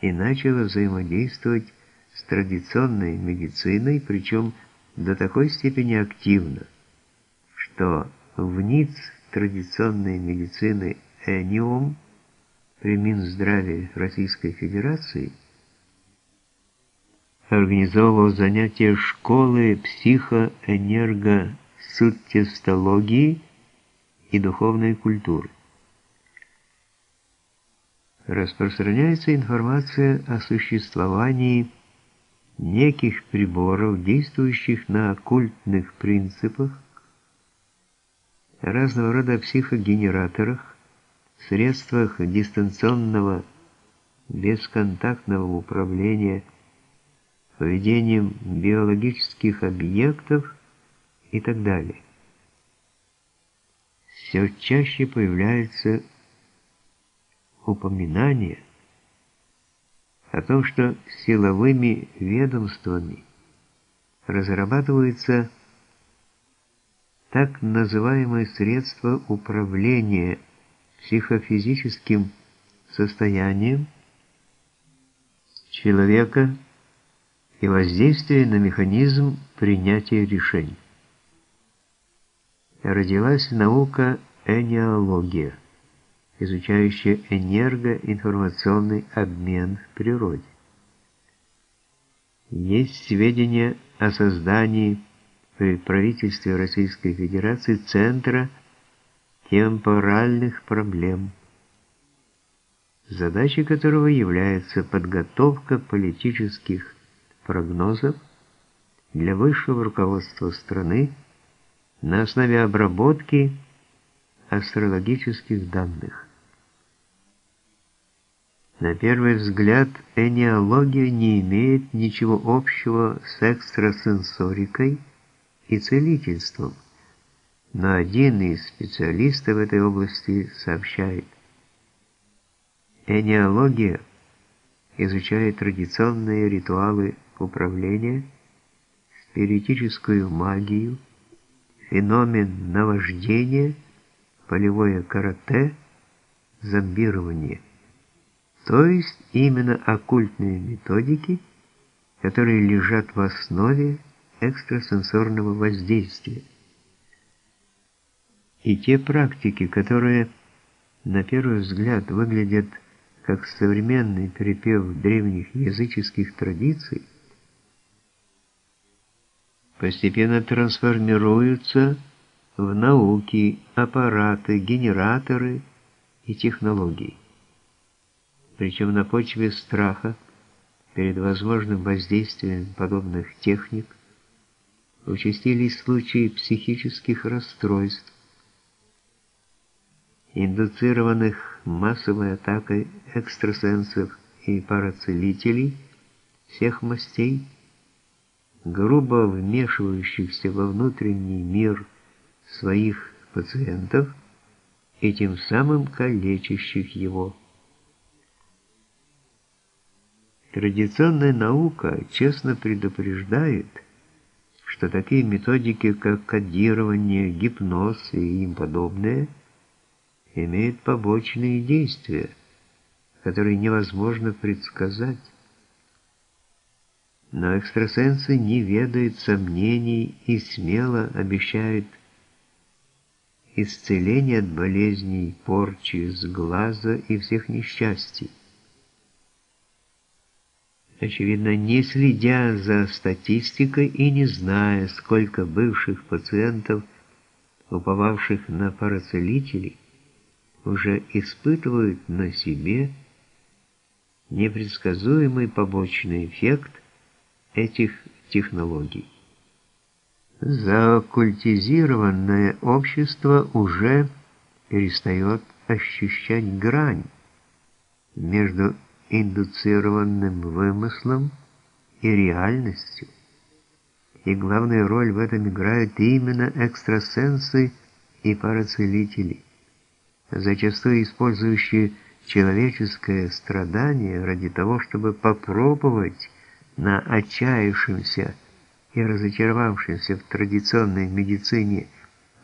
и начало взаимодействовать с традиционной медициной, причем до такой степени активно, что в НИЦ традиционной медицины «Эниум» при Минздраве Российской Федерации организовывал занятия школы психоэнергосудтестологии и духовной культуры. Распространяется информация о существовании неких приборов, действующих на оккультных принципах, разного рода психогенераторах, средствах дистанционного бесконтактного управления поведением биологических объектов и так далее. Все чаще появляется упоминание о том, что силовыми ведомствами разрабатываются так называемые средства управления психофизическим состоянием человека и воздействия на механизм принятия решений. Родилась наука энеология, изучающая энергоинформационный обмен в природе. Есть сведения о создании при правительстве Российской Федерации Центра темпоральных проблем, задачей которого является подготовка политических прогнозов для высшего руководства страны на основе обработки астрологических данных. На первый взгляд, энеология не имеет ничего общего с экстрасенсорикой и целительством, но один из специалистов в этой области сообщает, энеология изучает традиционные ритуалы управления, спиритическую магию, феномен наваждения, полевое карате, зомбирование. То есть именно оккультные методики, которые лежат в основе экстрасенсорного воздействия. И те практики, которые на первый взгляд выглядят как современный перепев древних языческих традиций, постепенно трансформируются в науки, аппараты, генераторы и технологии. Причем на почве страха перед возможным воздействием подобных техник участились случаи психических расстройств, индуцированных массовой атакой экстрасенсов и парацелителей всех мастей, грубо вмешивающихся во внутренний мир своих пациентов и тем самым калечащих его. Традиционная наука честно предупреждает, что такие методики, как кодирование, гипноз и им подобное, имеют побочные действия, которые невозможно предсказать. Но экстрасенсы не ведают сомнений и смело обещают исцеление от болезней, порчи, сглаза и всех несчастий. Очевидно, не следя за статистикой и не зная, сколько бывших пациентов, уповавших на парацелителей, уже испытывают на себе непредсказуемый побочный эффект этих технологий. Заоккультизированное общество уже перестает ощущать грань между индуцированным вымыслом и реальностью. И главную роль в этом играют именно экстрасенсы и парацелители, зачастую использующие человеческое страдание ради того, чтобы попробовать на отчаявшемся и разочаровавшемся в традиционной медицине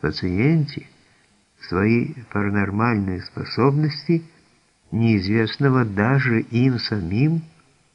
пациенте свои паранормальные способности неизвестного даже им самим,